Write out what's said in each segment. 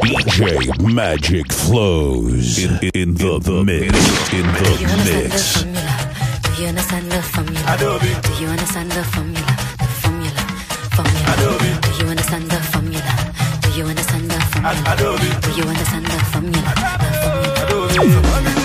DJ Magic flows in, in the, the mix. In Do you understand the formula? Adobe. Do you understand the formula? The formula. Formula. Adobe. Do you understand the formula? Do you understand the formula? Adobe. Do you understand the formula? The formula. Adobe.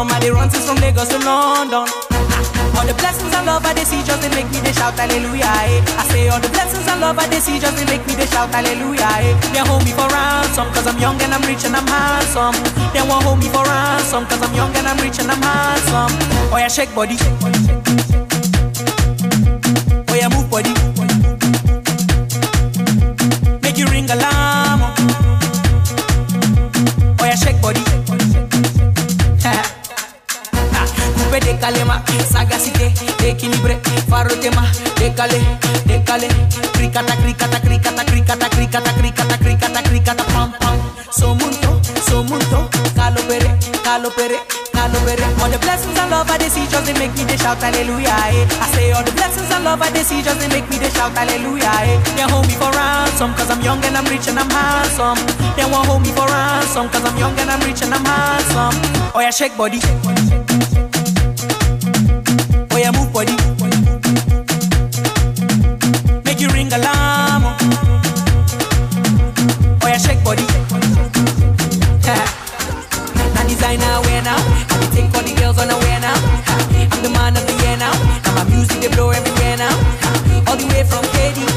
from I they run from Lagos to London. All the blessings and love I they see just they make me they shout hallelujah. Eh. I say all the blessings and love I they see just they make me they shout hallelujah. Eh. They hold me for ransom cause I'm young and I'm rich and I'm handsome. They won't hold me for ransom cause I'm young and I'm rich and I'm handsome. Oh yeah, shake body. Oh yeah, move body. Calema, sagacité, équilibré, farotema, décalé, décalé, cricata, cricata, cricata, cricata, cricata, cricata, cricata, cricata, pam, pam. Somunto, somunto, calopere, calopere, calopere. All the blessings and love I they see just they make me they shout hallelujah. Eh. I say all the blessings and love I they see just they make me they shout hallelujah. Eh. They hold me for ransom cause I'm young and I'm rich and I'm handsome. They won't hold me for ransom cause I'm young and I'm rich and I'm handsome. Oh yeah, shake body. Shake body, shake body body. Make you ring alarm. Oh yeah, shake body. now designer wear now. I take all the girls on a wear now. I'm the man of the year now. Now my music they blow everywhere now. All the way from KD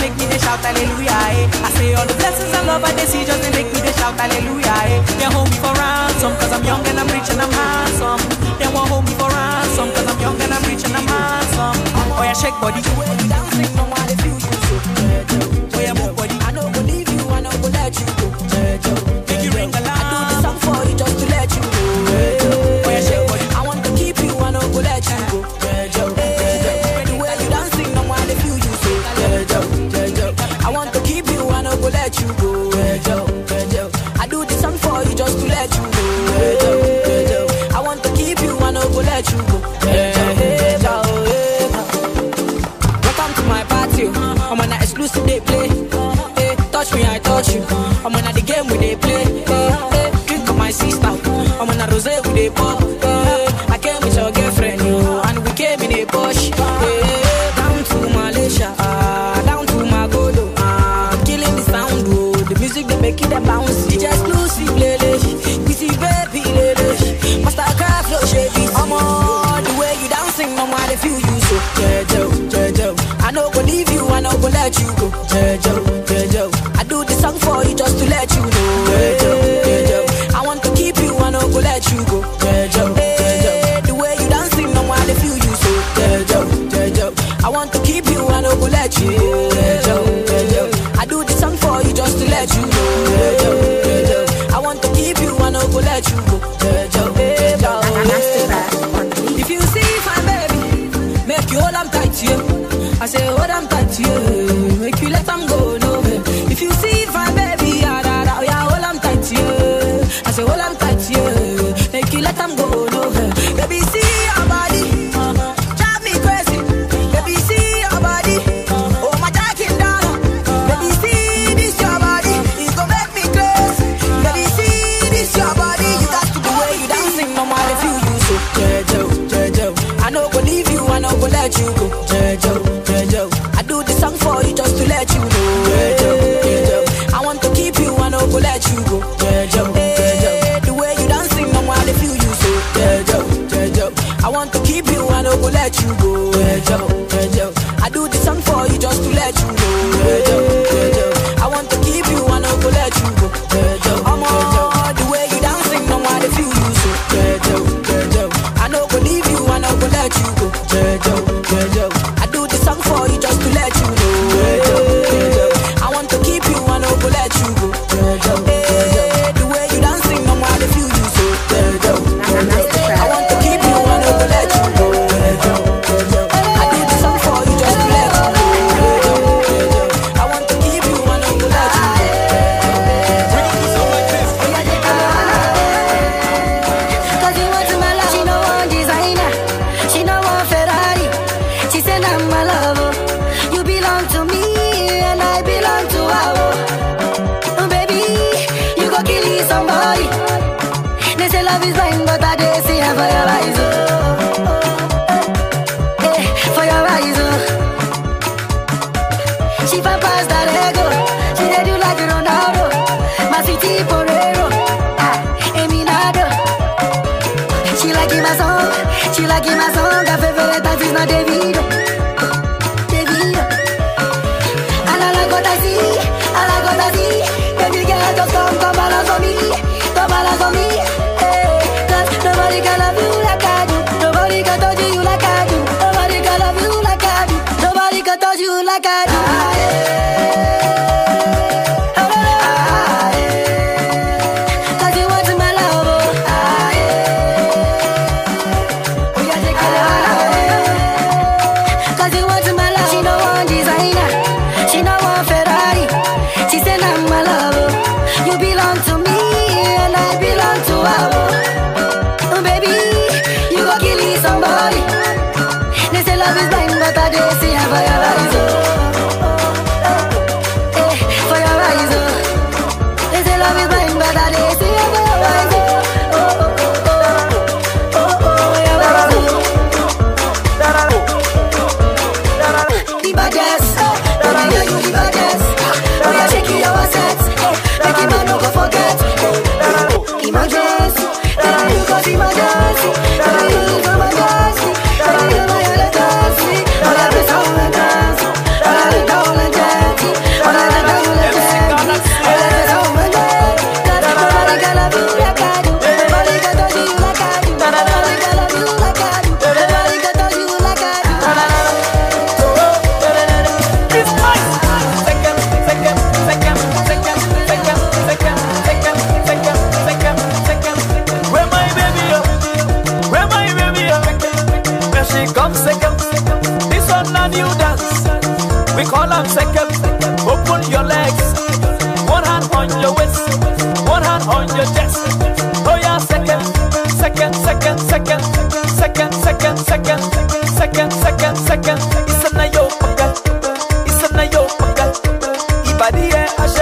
make me they shout hallelujah. Eh. I say all the blessings and love I decisions just they make me they shout hallelujah. Eh. They hold me for ransom cause I'm young and I'm rich and I'm handsome. They won't hold me for ransom cause I'm young and I'm rich and I'm handsome. Oh yeah, shake body. Dancing, no one is you. you. I'm in the game we they play. second, second, isa na yo pangga, isa na yo pangga, ibadiye asha.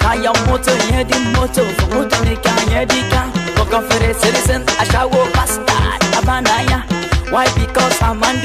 Kaya moto yedi moto Fumuta nika yedi ka. Koko fere citizen ashawo bastard Abanaya Why? Because I'm on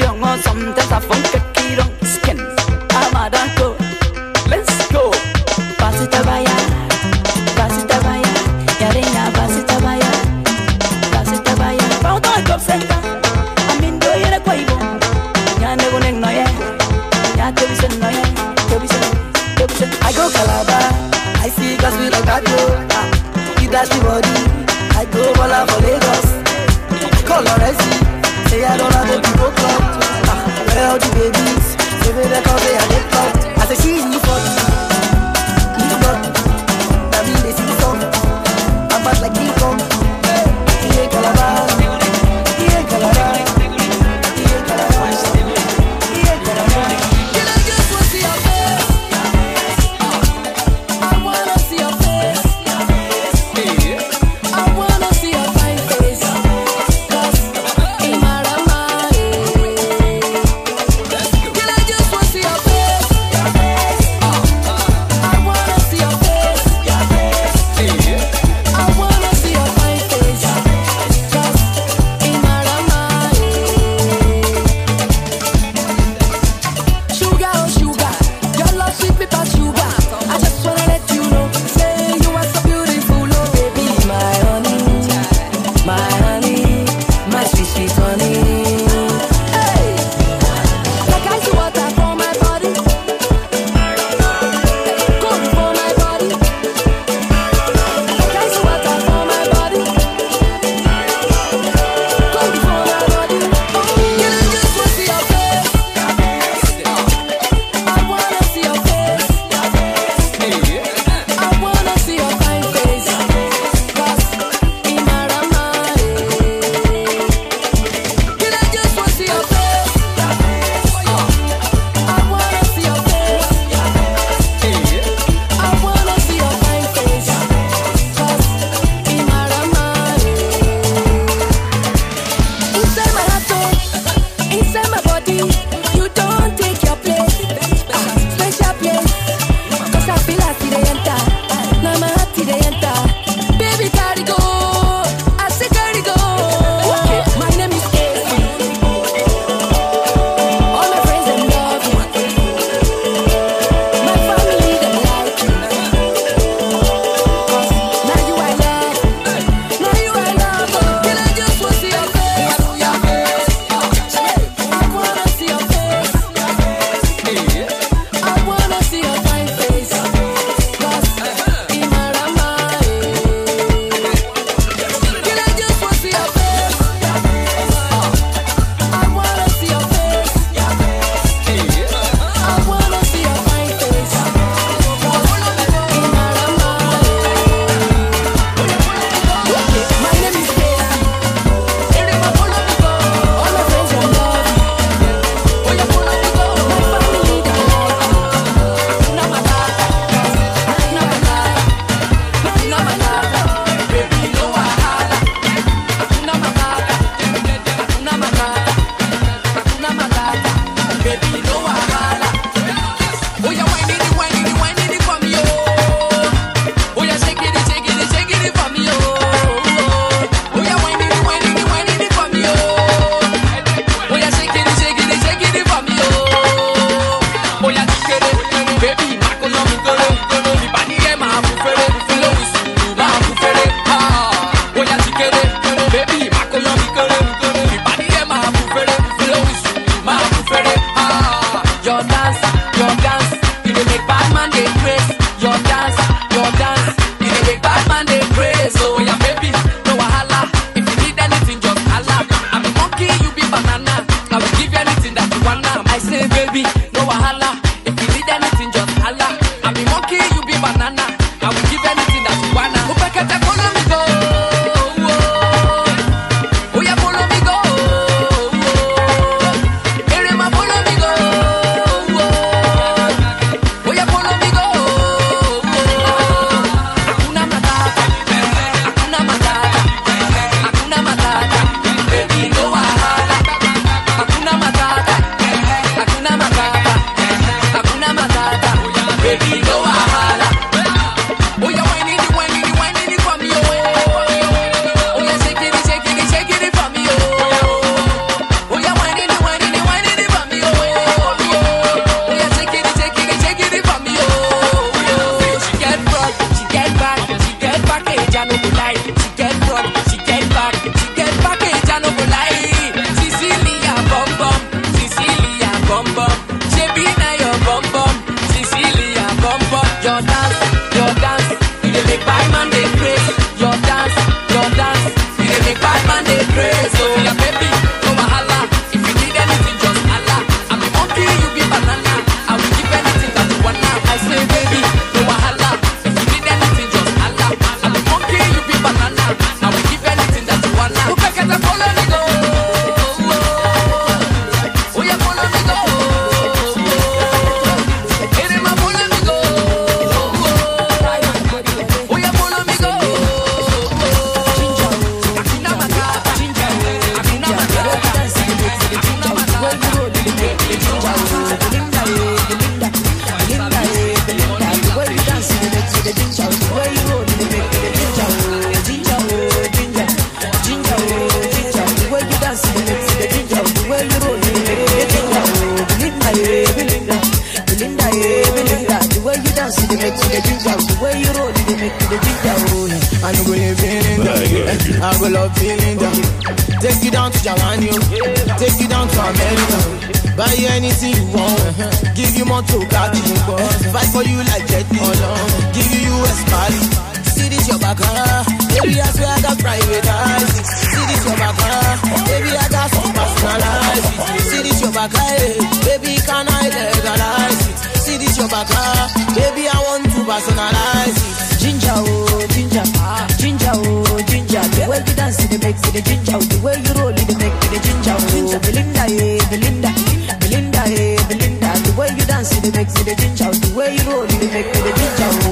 see the next, see the ginger. The way you roll, See the make see the ginger.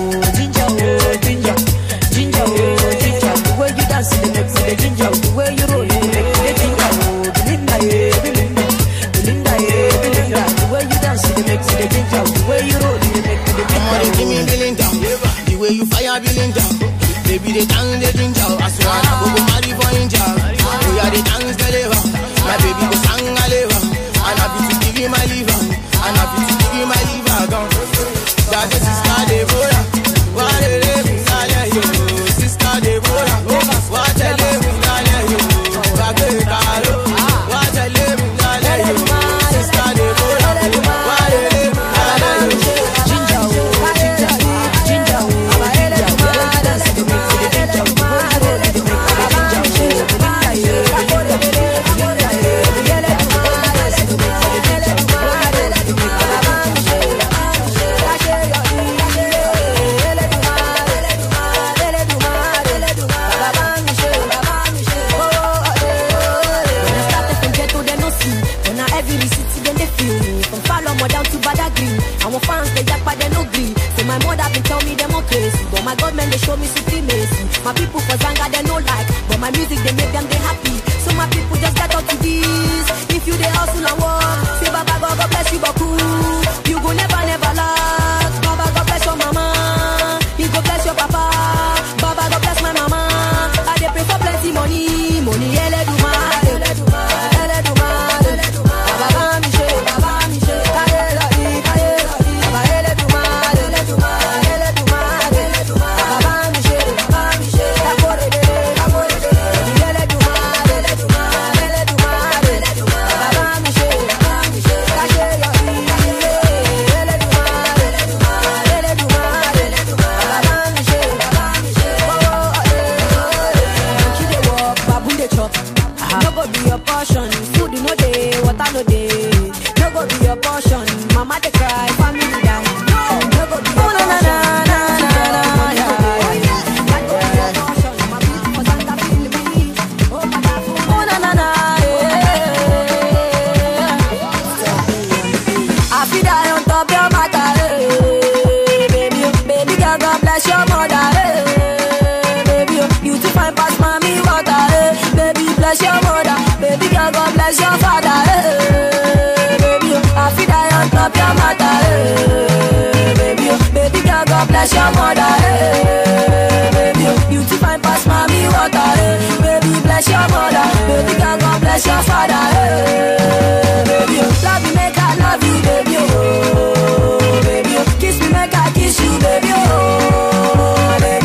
bless your mother. Baby girl, God bless your father. Hey, baby, oh, I feel that on top your mother. Hey, baby, oh, baby girl, God bless your mother. Hey, baby, you too fine past mommy water. Hey, baby, bless your mother. Baby girl, God bless your father. Hey, baby, oh, love you, make I love you, baby. Oh, baby, oh, kiss me, make I kiss you, baby. Oh, baby.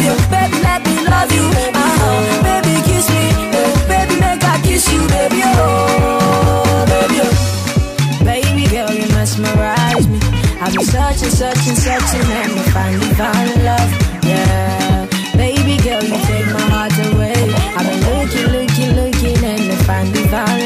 you, baby, oh, baby. Oh. Baby girl, you mesmerize me. I've been searching, searching, searching, and I finally found love, yeah. Baby girl, you take my heart away. I've been looking, looking, looking, and I finally found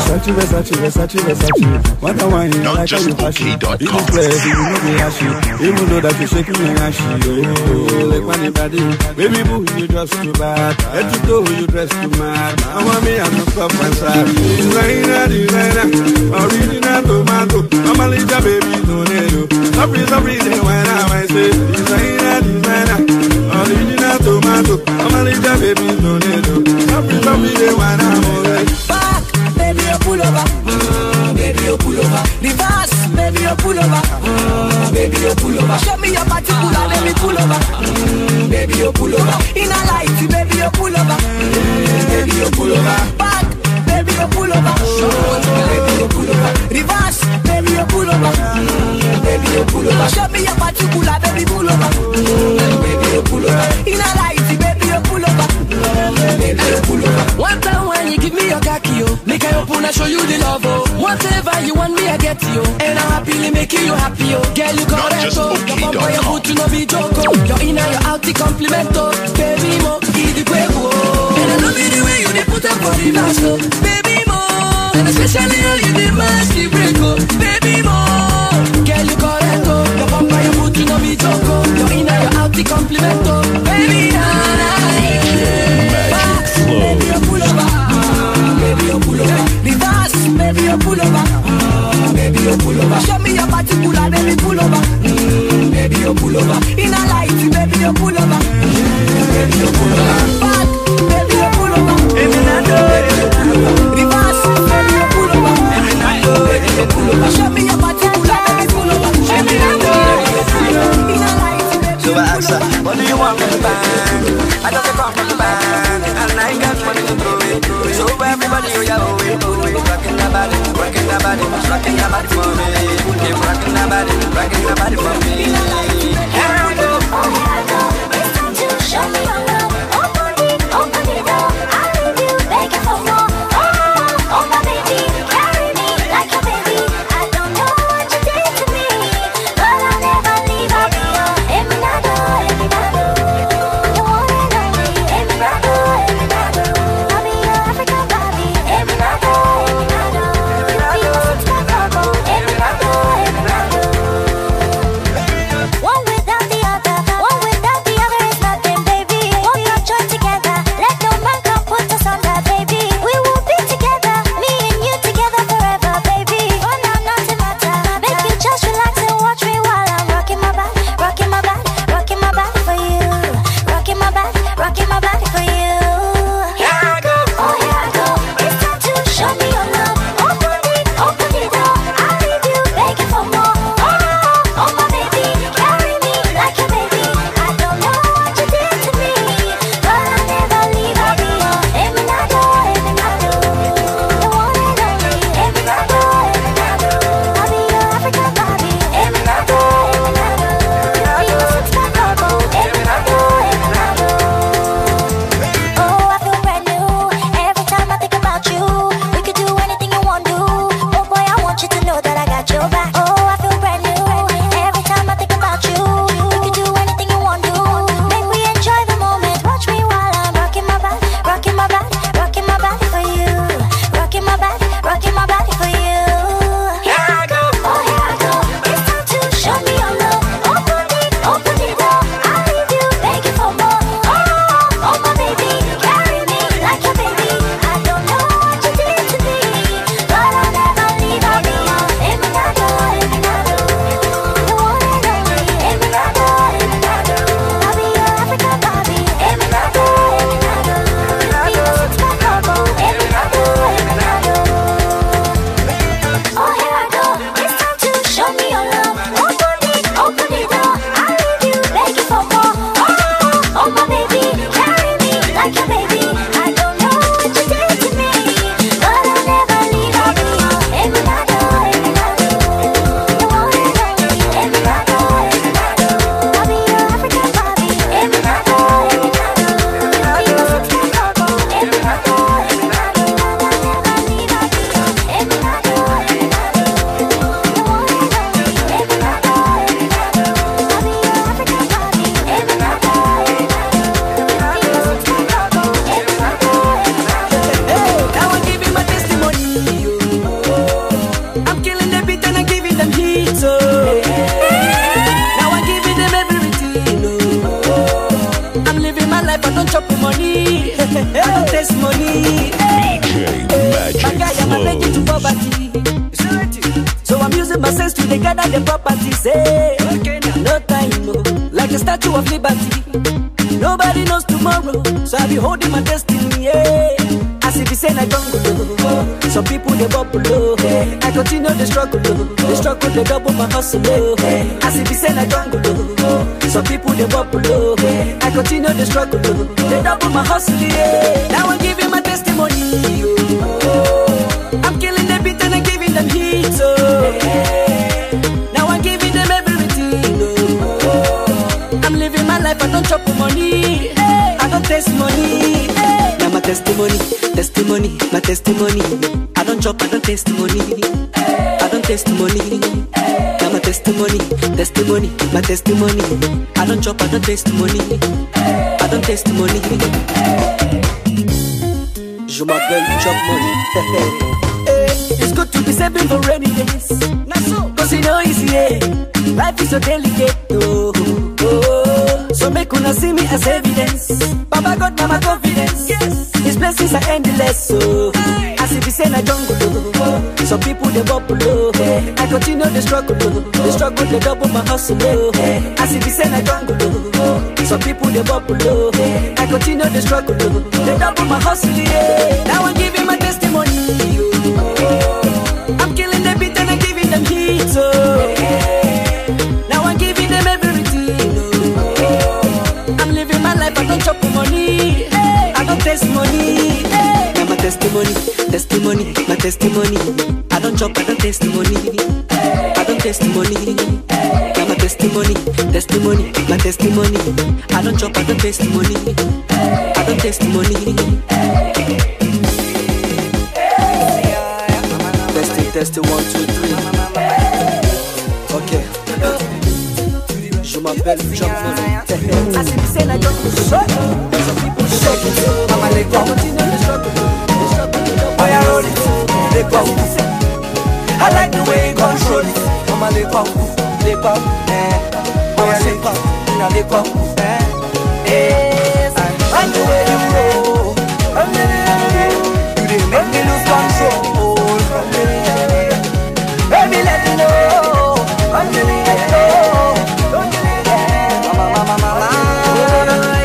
Versace, Versace, Versace, Versace. What I want you, like how you flashy. You play, you know be ashy. Even though that you shaking me ashy. Oh, like when you body. Baby boo, you dress too bad. Head to toe, you dress too mad. I want me, I'm not up and sad. Designer, designer. Original tomato. I'm a little baby, tornado. Sorry, sorry, they when I say. Designer, designer. Original tomato. I'm a little baby, tornado. Sorry, sorry, they when I'm alright. Back, baby, you pull over. Mm, baby, you pull over. Reverse, baby, you pull over. Mm, baby, you pull over. Show me your particular, baby, pull over. Mm, baby, you pull over. In a light, baby, you pull over. Mm, baby, you pull over. Back, baby, you pull over. Mm, baby, you pull over. Reverse, baby, you pull over. Mm, baby, you pull over. Show me your particular, baby, pull over. Mm, baby, you pull over. In a light, pull over. Baby, you pull over. One time when you give me your khaki, yo, make I open and show you the love, oh. Whatever you want me, I get you. And I'm happily making you happy, oh. Girl, you correct, oh. Your bumper, your boot, you know be joke, oh. Your inner, your out, the compliment, oh. Baby, mo, give the quick, oh. And I love it the way you dey put up for the verse, oh. Baby, mo. And especially how you dey mash the brake, oh. Baby, mo. Girl, you correct, oh. Your bumper, your boot, you know be joke, oh. Your inner, your out, the compliment, oh. Baby, nah, Magic you pull over. Mm, Baby, you pull over. Show me your particular, baby, pull over. Mm, Baby, you pull over. In a light, baby, you pull over. Mm, Baby, you pull over. Back, baby, you pull over. Baby, you pull over. Reverse, baby, you pull over. Baby, you pull over. Show me your particular, baby, pull over. Baby, you pull over. In a light, baby, So I ask her, what do you want from the band? I just come from the band, and I got money to throw it. So everybody, oh yeah, oh yeah, oh body, rocking that body for me. Keep rocking that body, rocking that body for me. Here we go. It's time to show me your Oh. As if it's in a jungle, some people they bubble. I continue the struggle, they double my hustle. Now I'm giving my testimony. Oh. I'm killing the beat and I'm giving them heat. Oh. Now I'm giving them everything. Oh. I'm living my life, I don't chop money. I don't taste money. Now my testimony, testimony, my testimony. I don't chop, I don't taste money. I don't taste money. Now my testimony, testimony, my testimony. I don't chop, I don't taste. I don't taste money. Je m'appelle Chop Money. Eh, It's good to be saving for rainy days. Cause you know it's yeah. Life is so delicate. Oh, oh. So make una see me as evidence. Baba God, now my confidence. Yes. His blessings are endless. So as if it's in a jungle. People they bubble. Oh. I continue the struggle. Oh. The struggle they double my hustle. Oh. As if it's in a jungle. Oh. Some people they bubble. Oh. I continue the struggle. Oh. They double my hustle. Yeah. Now I'm giving my testimony. Oh. I'm killing the beat and I'm giving them heat. Oh. Now I'm giving them everything. Oh. I'm living my life, I don't chop money. I don't taste money. Now my testimony, testimony, my testimony. I don't chop, I don't taste money. I don't taste money. Now my testimony, testimony, my testimony. I don't chop, I don't taste money. I don't taste money. Testing, testing, one, two, three. Ok. Je m'appelle John Money. As if say like John Some people shake it. I'm a leg up. Continue the struggle. The struggle. Oh, yeah, roll it. Leg up. I like the way you control it. I'm a leg up. Leg up. Eh. Yeah, leg up. Now leg up. Eh. I like the way you roll. You make me lose control. Baby, let me know. Mama, mama, mama.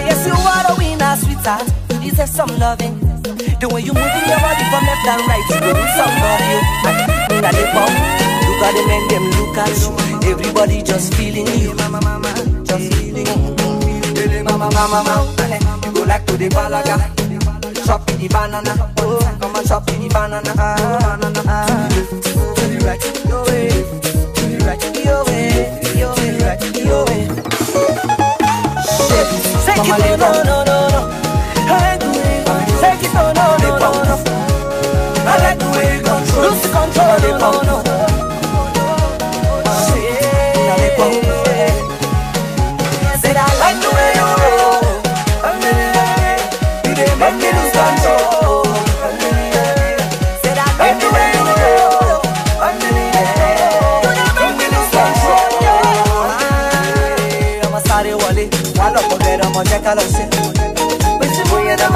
Yes, you are the winner, sweetheart. Deserve some loving. The way you moving your body from left and right, you some of you. Now they pop. Look at the men, them look at you. Everybody just feeling you. Mama, mama, just feeling you. Mama, mama, mama. You go like to the balaga. Chop in the banana. Oh, come and chop in the banana. Ah, banana. Ah. To the right, your way. To the right, your way. Your way, your way. Shit. Take it, no, no, no, no, no. I like the way. Take it, no, no, control. No, no, no. Go. Said I like the way you roll. You dey make lose control. Said I like the way you roll. You dey make lose control. Wà lọ́pọ̀ bẹ̀rẹ̀ ọmọ jẹ́ ká lọ sí. Bẹ́sí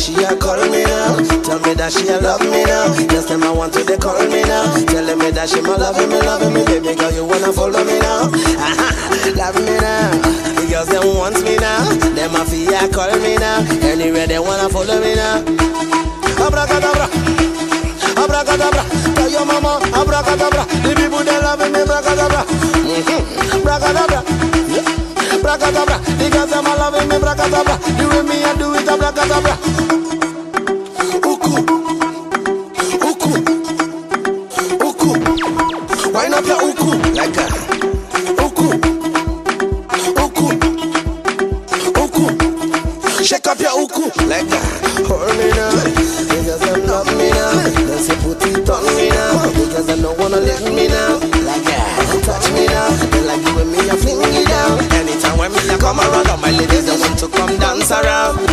she a call me now. Tell me that she a love me now. Just time my want to they call me now. tell me that she my love me, loving me, baby girl, you wanna follow me now? love me now. The girls them want me now. Them a fear call me now. Anywhere they wanna follow me now. Abracadabra, abracadabra. Tell your mama abracadabra. The people they love me abracadabra, mm-hmm. abracadabra. Yeah. The girls them love loving me, Abracadabra. You with me I do it, abracadabra. And ladies, they want to come dance around.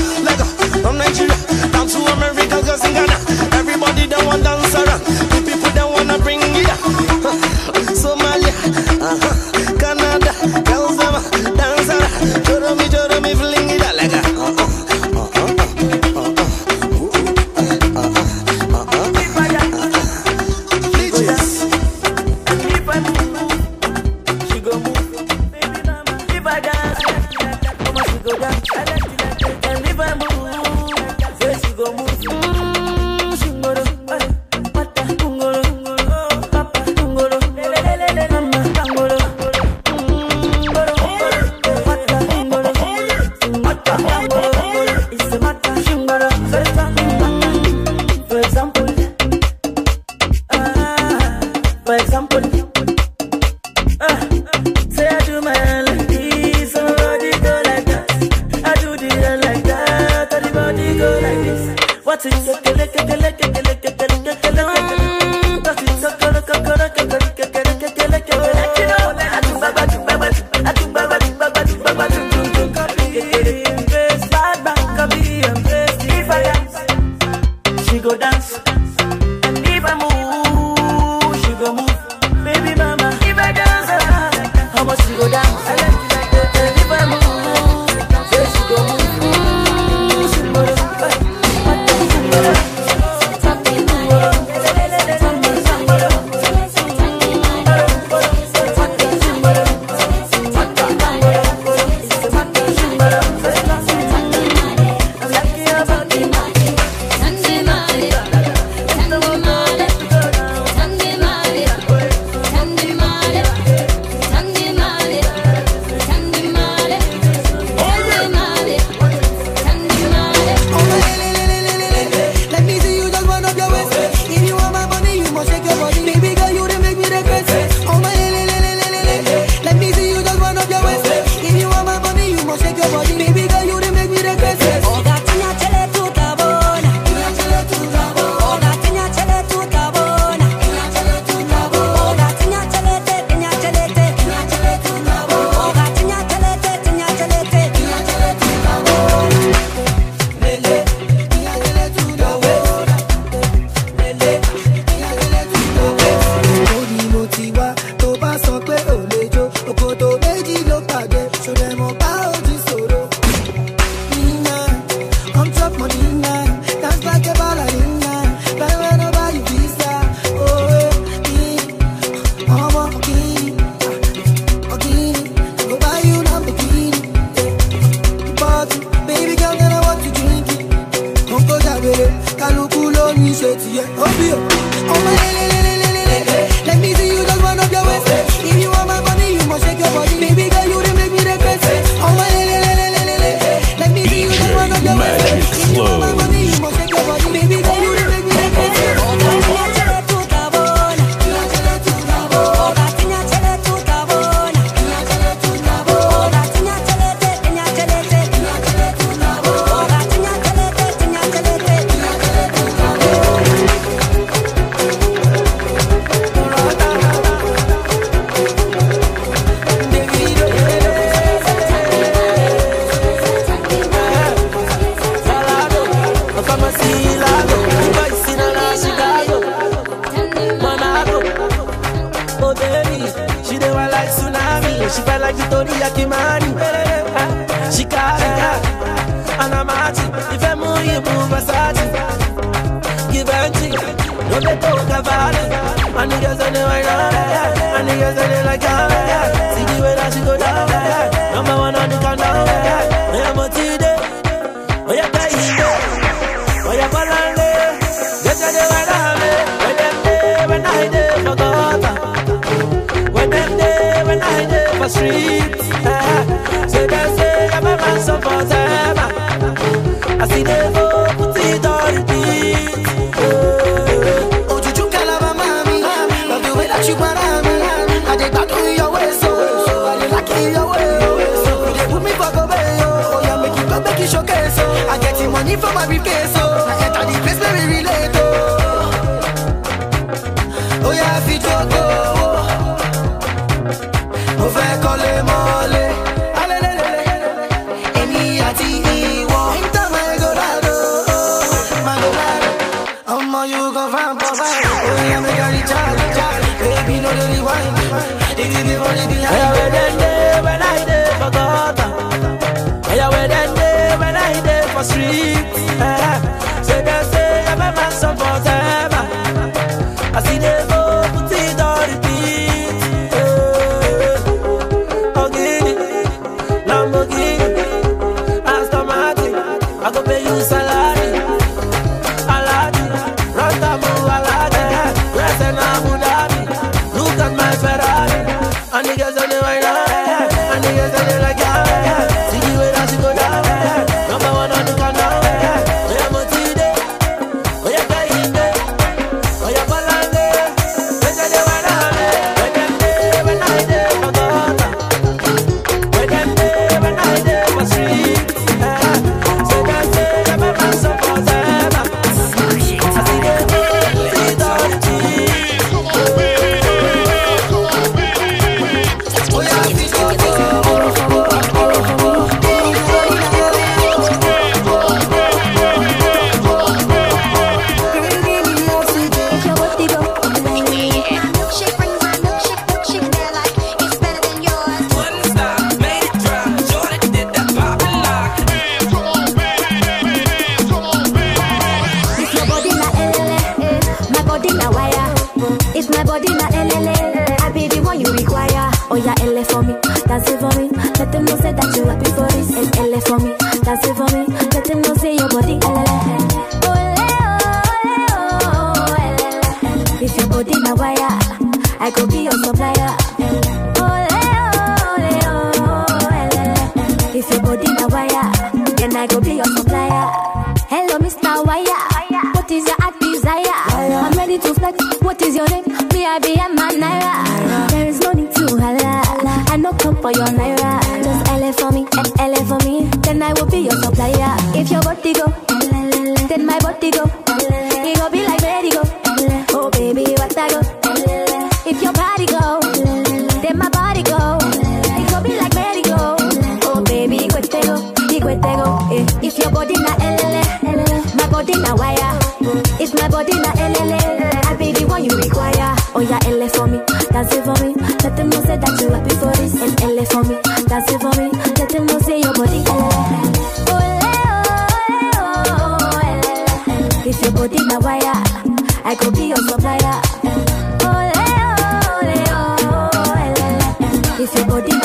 If your body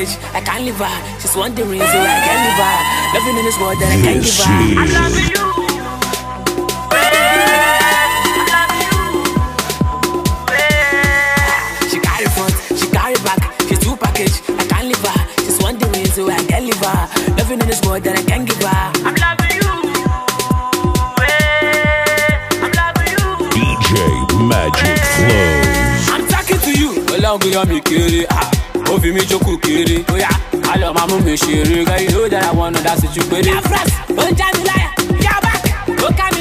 package. I can't leave her. She's one the reason I can't leave her. Loving in this world that I can't give her. I love you. I can't. She's I can't. Loving in this world that I can't give her. I'm loving you. Hey, I'm loving you. DJ Magic flows. I'm talking to you. ó fi mí jókòó kiri ó yá a lọ máa mú mi ṣeré kẹ́yìn ó dára wọn nù dá sí ju péré. afras ó ń já mi láyà yaba ó ká mi.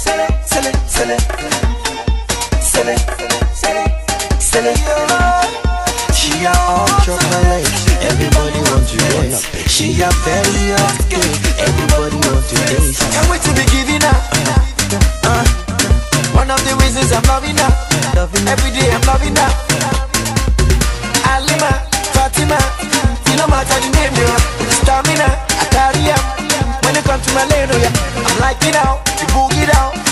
silly, silly, silly, silly, silly, everybody want to taste. She a very hot everybody want to taste. Can't wait to be giving her. Uh, one of the reasons I'm loving her, every day I'm loving her. Alima, Fatima, you know my daddy name. Stamina, Ataria, when it comes to my lane, oh yeah, I'm liking out boogie down.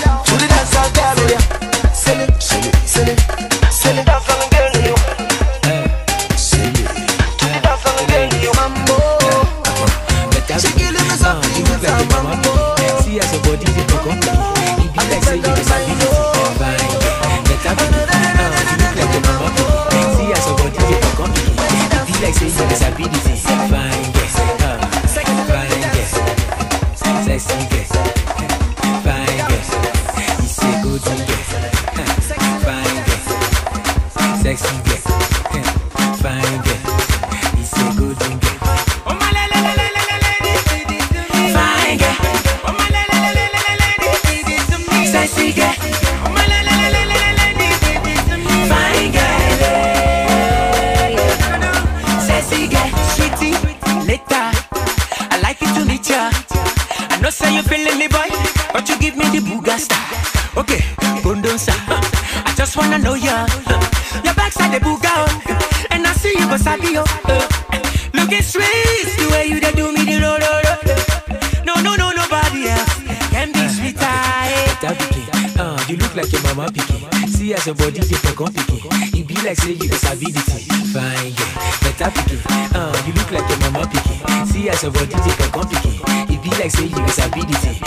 your complicated. It be like say you is the BDT.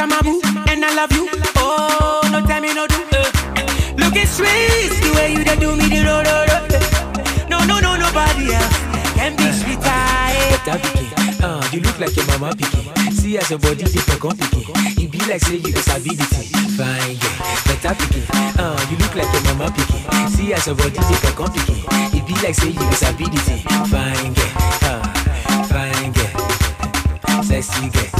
Shamamu, and I love you. Oh, no time you no do. Uh. Look at sweet, the way you do me, the road, No, no, no, nobody else can be sweeter. Eh. Uh, you look like your mama picking. See as your body different complicated. It be like say you disability. Fine, yeah, better picking. Uh, you look like your mama picking. See as your body different complicated. It be like say you disability. Fine, yeah, uh, fine, yeah, sexy, yeah.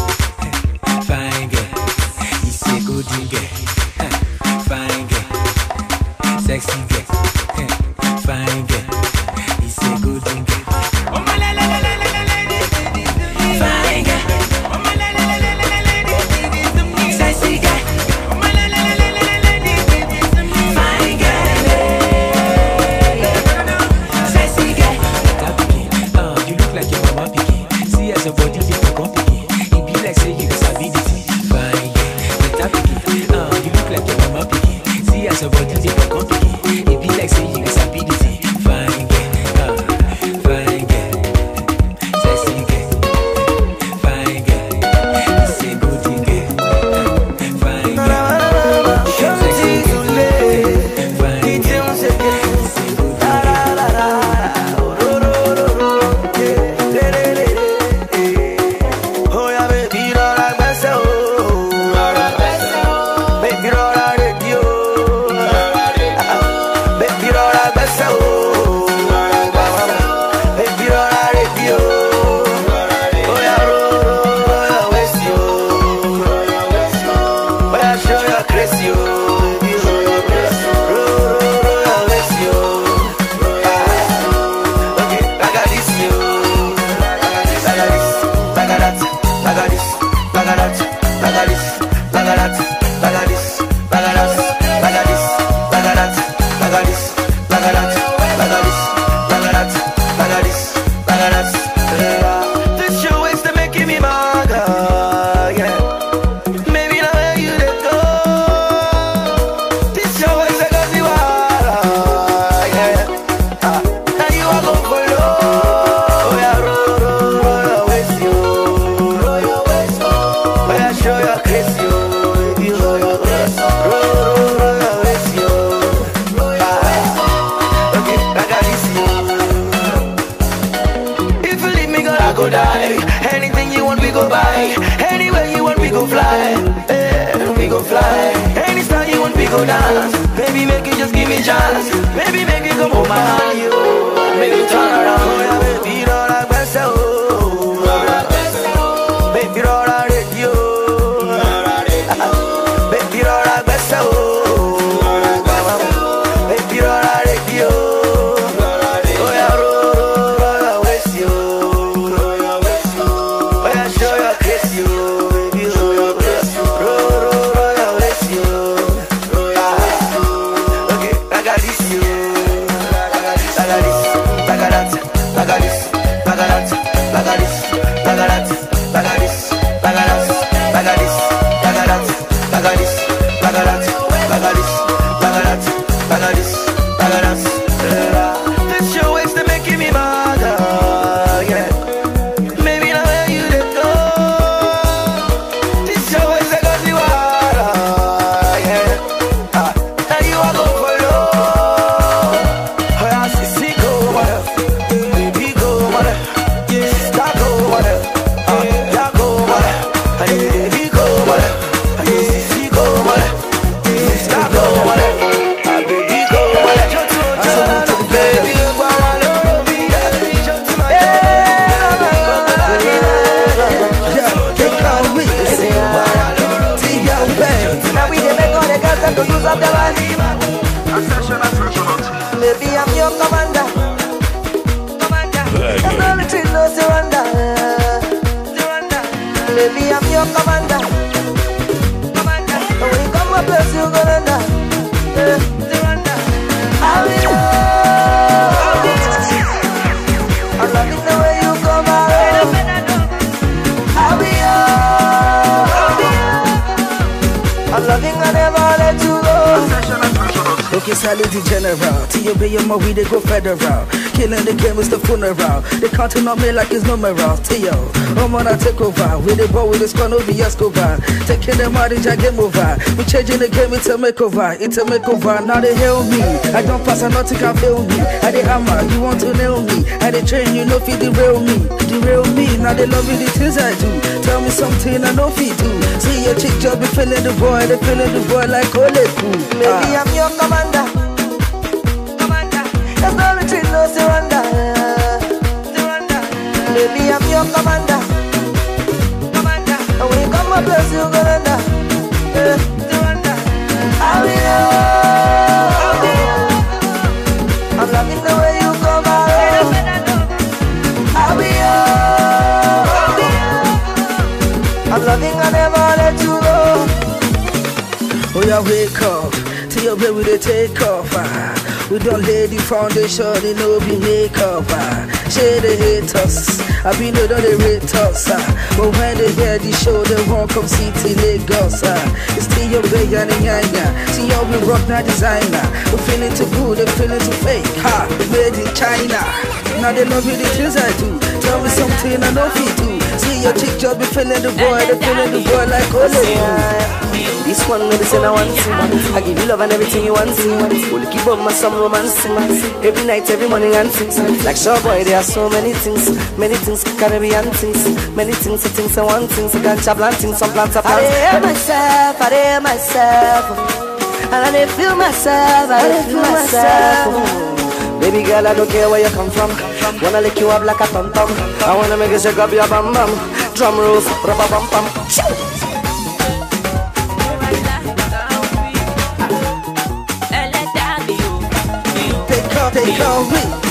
Place, you go under. I will. I'm loving the way you come around. I will. I'm loving I never let you go. Okay, salute the general. T.O.B. your mom, we they go federal. Killing the game is the funeral. They counting on me like it's numeral. T.O. I'm on a takeover. With the ball with the squad, no be Escobar. Taking out, it's a game over. We changing the game, it's a makeover. It's a makeover. Now they hail me. I don't pass, and nothing can fail me. I they hammer, you want to nail me. I they train, you know, feed derail me. Derail me. Now they love me, the things I do. Tell me something I know feed do. See your chick just be feeling the boy, they feeling the boy like cool. Maybe I'm your. Commander. Surrender. Surrender. Maybe I'm your commander. Commander. And when you come my place, you go under. Yeah. Surrender. I will. I'm loving the way you come around. I will. I'm loving I never let you go. Oh yeah, wake up. Your baby they take off. Ah. We don't lay the foundation, it no be makeup. Ah. Share they hate us. I be know that they rate us. Ah. But when they hear the show, they won't come see till Lagos. Ah. It's still your baby and yanya. See how we rock now designer. We feeling too good, they feeling too fake. Ha, made in China. Now they love me the things I do. Tell me something I know if your chick just be feeling the boy, they feeling the boy like Ole. This one no say I want to. I give you love and everything you want to. Only keep on my some romance. Every night, every morning and things. Like sure boy, there are so many things, many things Caribbean things, many things, things I want things. I got planting some plants, I I hear myself, I hear myself, and I feel myself, I feel myself. Baby girl, I don't care where you come from. Wanna lick you up like a tom tom. I wanna make you shake up your bum bum. Drum rolls, rubber bum bum. Take off, take off me.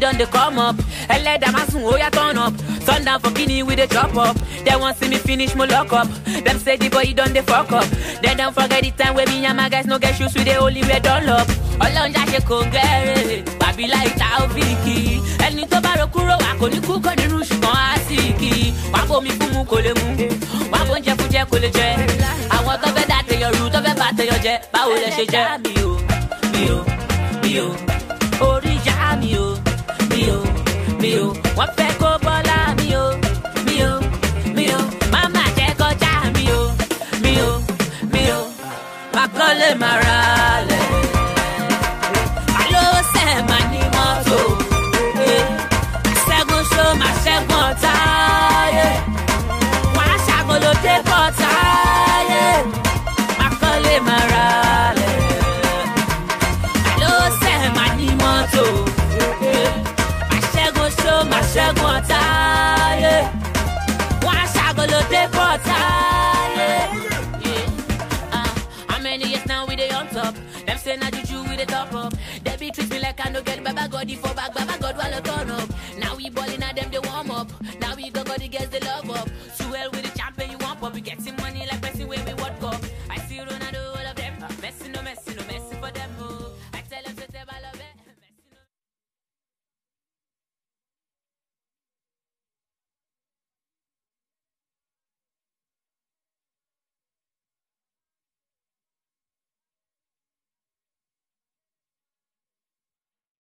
Done the come up. And let them ask oh ya turn up. Sundown for guinea with the chop up. They want see me finish my lock up. Them say the boy done the fuck up. They don't forget the time when me and my guys no get shoes with the only way done up. Ọlọ́run jáde kò gẹ́rẹ́, bàbí láì ta òfìkì. Ẹni tó bá ro kúrò wà kò ní kú kò ní rú ṣùgbọ́n á sì kì í. Wàá bomi fún mu kò lè mu, wàá bó ń jẹ fún jẹ kò lè jẹ. Àwọn tó fẹ́ dá tèèyàn rú tó fẹ́ bá báwo lẹ ṣe jẹ́? Mi ò, mi mi